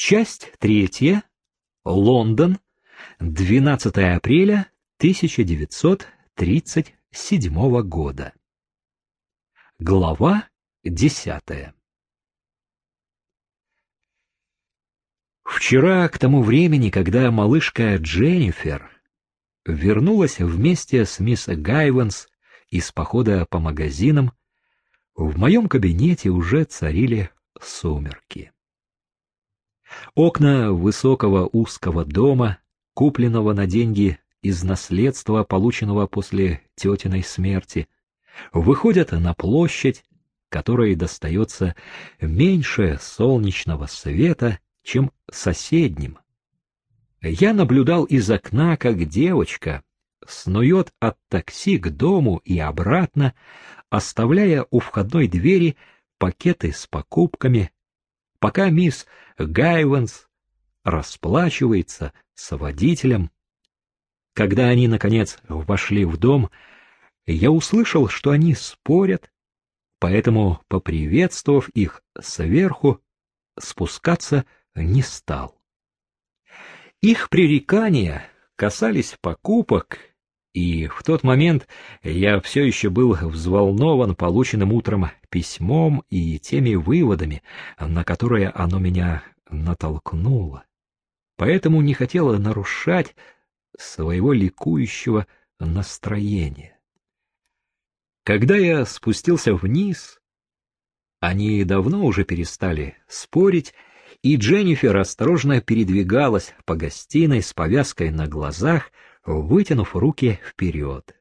Часть третья. Лондон. 12 апреля 1937 года. Глава десятая. Вчера, к тому времени, когда малышка Дженнифер вернулась вместе с мисс Гайвенс из похода по магазинам, в моем кабинете уже царили сумерки. Окна высокого узкого дома, купленного на деньги из наследства, полученного после тетиной смерти, выходят на площадь, которой достается меньше солнечного света, чем соседним. Я наблюдал из окна, как девочка снует от такси к дому и обратно, оставляя у входной двери пакеты с покупками, пока мисс Гайвенс расплачивается с водителем. Когда они, наконец, вошли в дом, я услышал, что они спорят, поэтому, поприветствовав их сверху, спускаться не стал. Их пререкания касались покупок, и в тот момент я все еще был взволнован полученным утром письмом и теми выводами, на которые оно меня натолкнуло. Поэтому не хотела нарушать своего ликующего настроения. Когда я спустился вниз, они давно уже перестали спорить, и Дженнифер осторожно передвигалась по гостиной с повязкой на глазах, вытянув руки вперед.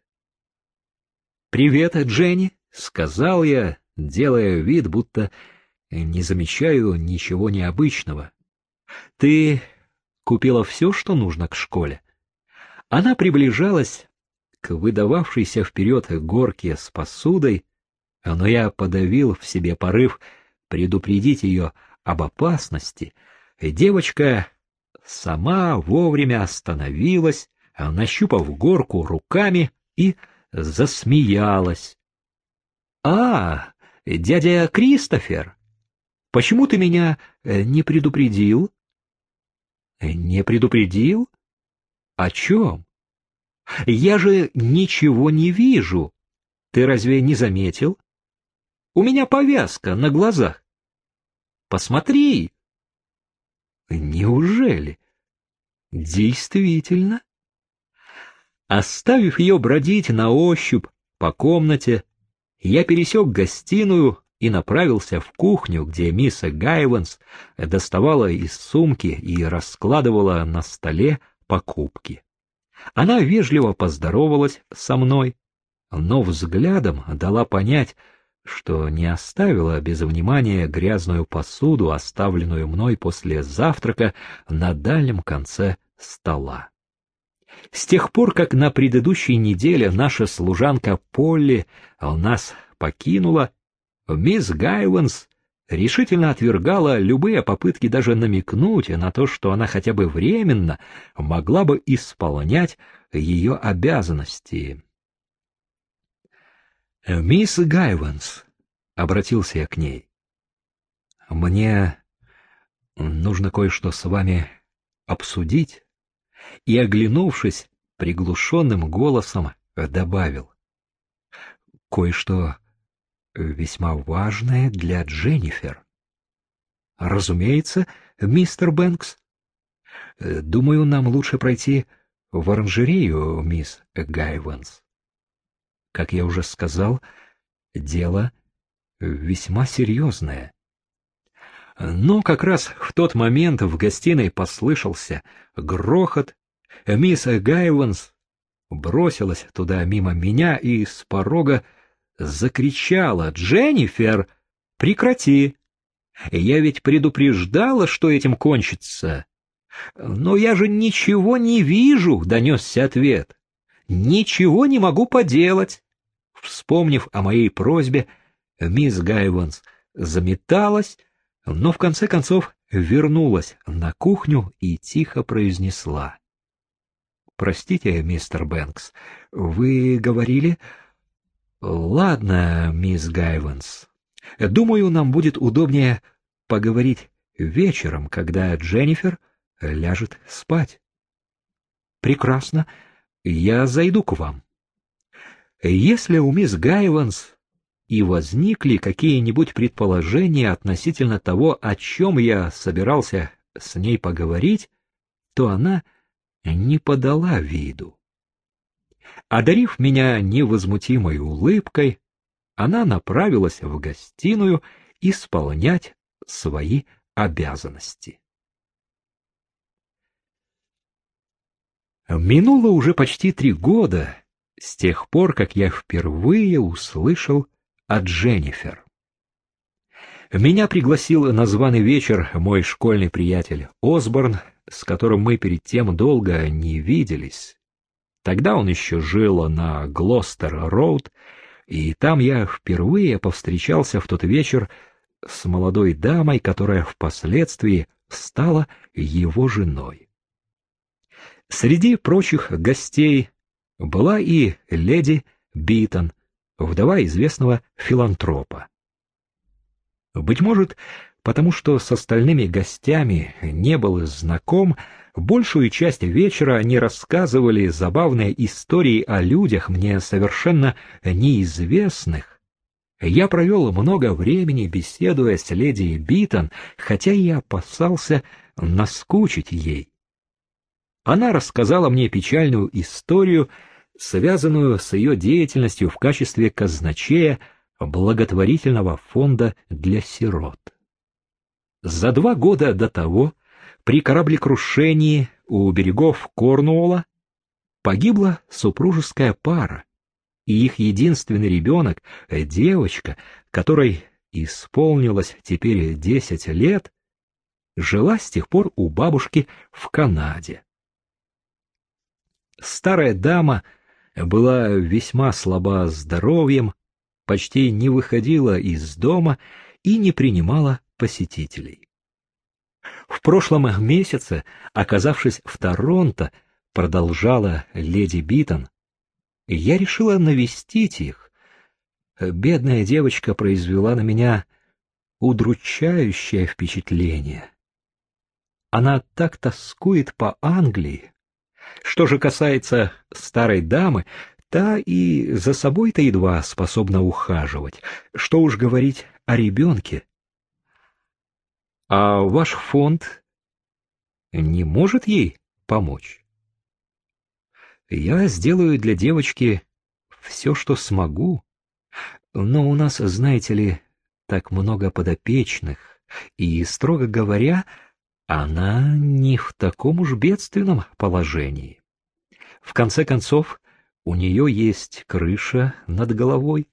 «Привет, Дженни!» — сказал я, делая вид, будто не замечаю ничего необычного. «Ты купила все, что нужно к школе?» Она приближалась к выдававшейся вперед горке с посудой, но я подавил в себе порыв предупредить ее об опасности. Девочка сама вовремя остановилась, нащупав горку руками и засмеялась. — А, дядя Кристофер, почему ты меня э, не предупредил? — Не предупредил? О чем? Я же ничего не вижу. Ты разве не заметил? У меня повязка на глазах. Посмотри. Неужели? Действительно? Оставив ее бродить на ощупь по комнате, я пересек гостиную и направился в кухню, где мисс Гайвенс доставала из сумки и раскладывала на столе покупки. Она вежливо поздоровалась со мной, но взглядом дала понять, что не оставила без внимания грязную посуду, оставленную мной после завтрака на дальнем конце стола. С тех пор, как на предыдущей неделе наша служанка Полли нас покинула, мисс Гайвенс решительно отвергала любые попытки даже намекнуть на то, что она хотя бы временно могла бы исполнять ее обязанности. «Мисс Гайвенс», — обратился я к ней, — «мне нужно кое-что с вами обсудить» и, оглянувшись, приглушенным голосом добавил. «Кое-что весьма важное для Дженнифер». «Разумеется, мистер Бэнкс. Думаю, нам лучше пройти в оранжерею, мисс Гайванс. Как я уже сказал, дело весьма серьезное». Но как раз в тот момент в гостиной послышался грохот. Мисс Гайванс бросилась туда мимо меня и с порога закричала «Дженнифер, прекрати! Я ведь предупреждала, что этим кончится!» «Но я же ничего не вижу», — донесся ответ. «Ничего не могу поделать». Вспомнив о моей просьбе, мисс Гайванс заметалась, но в конце концов вернулась на кухню и тихо произнесла. «Простите, мистер Бэнкс, вы говорили...» «Ладно, мисс Гайванс, думаю, нам будет удобнее поговорить вечером, когда Дженнифер ляжет спать. Прекрасно, я зайду к вам. Если у мисс Гайванс и возникли какие-нибудь предположения относительно того, о чем я собирался с ней поговорить, то она не подала виду. Одарив меня невозмутимой улыбкой, она направилась в гостиную исполнять свои обязанности. Минуло уже почти три года с тех пор, как я впервые услышал о Дженнифер. Меня пригласил на званый вечер мой школьный приятель Осборн, с которым мы перед тем долго не виделись. Тогда он еще жил на Глостер-роуд, и там я впервые повстречался в тот вечер с молодой дамой, которая впоследствии стала его женой. Среди прочих гостей была и леди Битон, вдова известного филантропа. Быть может, потому что с остальными гостями не был знаком, большую часть вечера они рассказывали забавные истории о людях мне совершенно неизвестных. Я провел много времени, беседуя с леди Битон, хотя и опасался наскучить ей. Она рассказала мне печальную историю, связанную с ее деятельностью в качестве казначея благотворительного фонда для сирот. За два года до того при кораблекрушении у берегов Корнуола погибла супружеская пара, и их единственный ребенок, девочка, которой исполнилось теперь десять лет, жила с тех пор у бабушки в Канаде. Старая дама была весьма слаба здоровьем, почти не выходила из дома и не принимала посетителей. В прошлом месяце, оказавшись в Торонто, продолжала леди Битон, я решила навестить их. Бедная девочка произвела на меня удручающее впечатление. Она так тоскует по Англии, что же касается старой дамы, та и за собой-то едва способна ухаживать. Что уж говорить о ребенке. А ваш фонд не может ей помочь? Я сделаю для девочки все, что смогу. Но у нас, знаете ли, так много подопечных, и, строго говоря, она не в таком уж бедственном положении. В конце концов, у нее есть крыша над головой,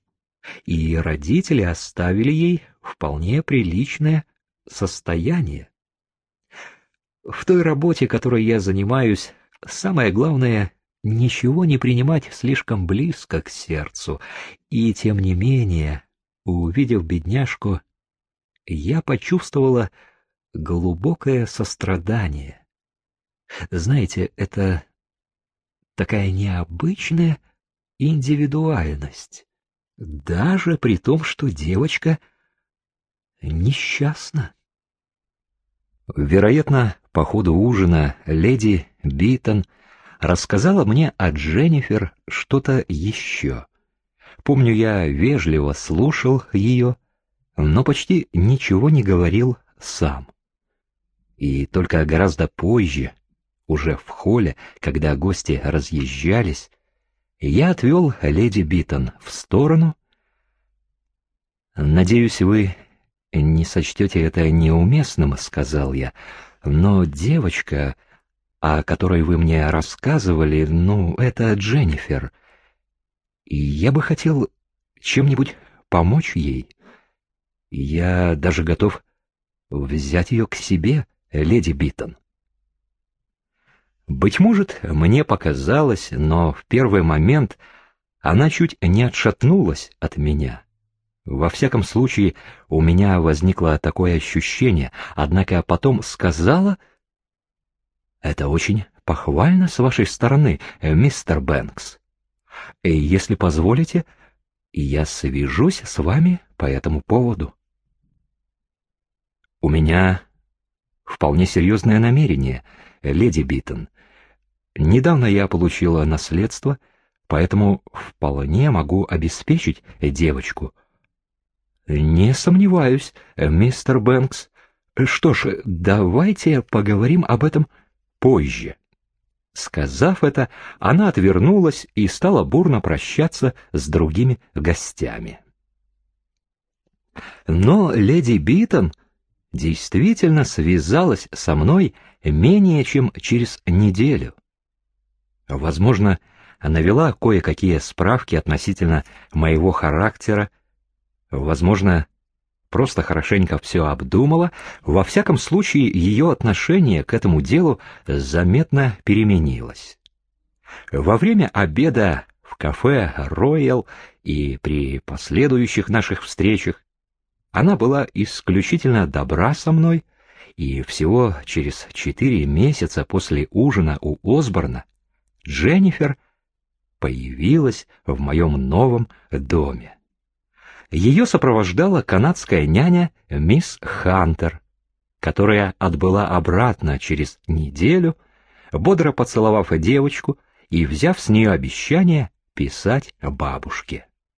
и родители оставили ей вполне приличное состояние. В той работе, которой я занимаюсь, самое главное — ничего не принимать слишком близко к сердцу, и тем не менее, увидев бедняжку, я почувствовала, глубокое сострадание. Знаете, это такая необычная индивидуальность, даже при том, что девочка несчастна. Вероятно, по ходу ужина леди Битон рассказала мне о Дженнифер что-то еще. Помню, я вежливо слушал ее, но почти ничего не говорил сам. И только гораздо позже, уже в холле, когда гости разъезжались, я отвел леди Битон в сторону. «Надеюсь, вы не сочтете это неуместным», — сказал я, — «но девочка, о которой вы мне рассказывали, ну, это Дженнифер, я бы хотел чем-нибудь помочь ей. Я даже готов взять ее к себе» леди Биттон. Быть может, мне показалось, но в первый момент она чуть не отшатнулась от меня. Во всяком случае, у меня возникло такое ощущение, однако потом сказала... «Это очень похвально с вашей стороны, мистер Бэнкс. Если позволите, я свяжусь с вами по этому поводу». У меня вполне серьезное намерение, леди Биттон. Недавно я получила наследство, поэтому вполне могу обеспечить девочку. Не сомневаюсь, мистер Бэнкс. Что ж, давайте поговорим об этом позже. Сказав это, она отвернулась и стала бурно прощаться с другими гостями. Но леди Битон действительно связалась со мной менее чем через неделю. Возможно, навела кое-какие справки относительно моего характера, возможно, просто хорошенько все обдумала, во всяком случае ее отношение к этому делу заметно переменилось. Во время обеда в кафе «Роял» и при последующих наших встречах она была исключительно добра со мной, и всего через четыре месяца после ужина у Осборна Дженнифер появилась в моем новом доме. Ее сопровождала канадская няня мисс Хантер, которая отбыла обратно через неделю, бодро поцеловав девочку и взяв с нее обещание писать бабушке.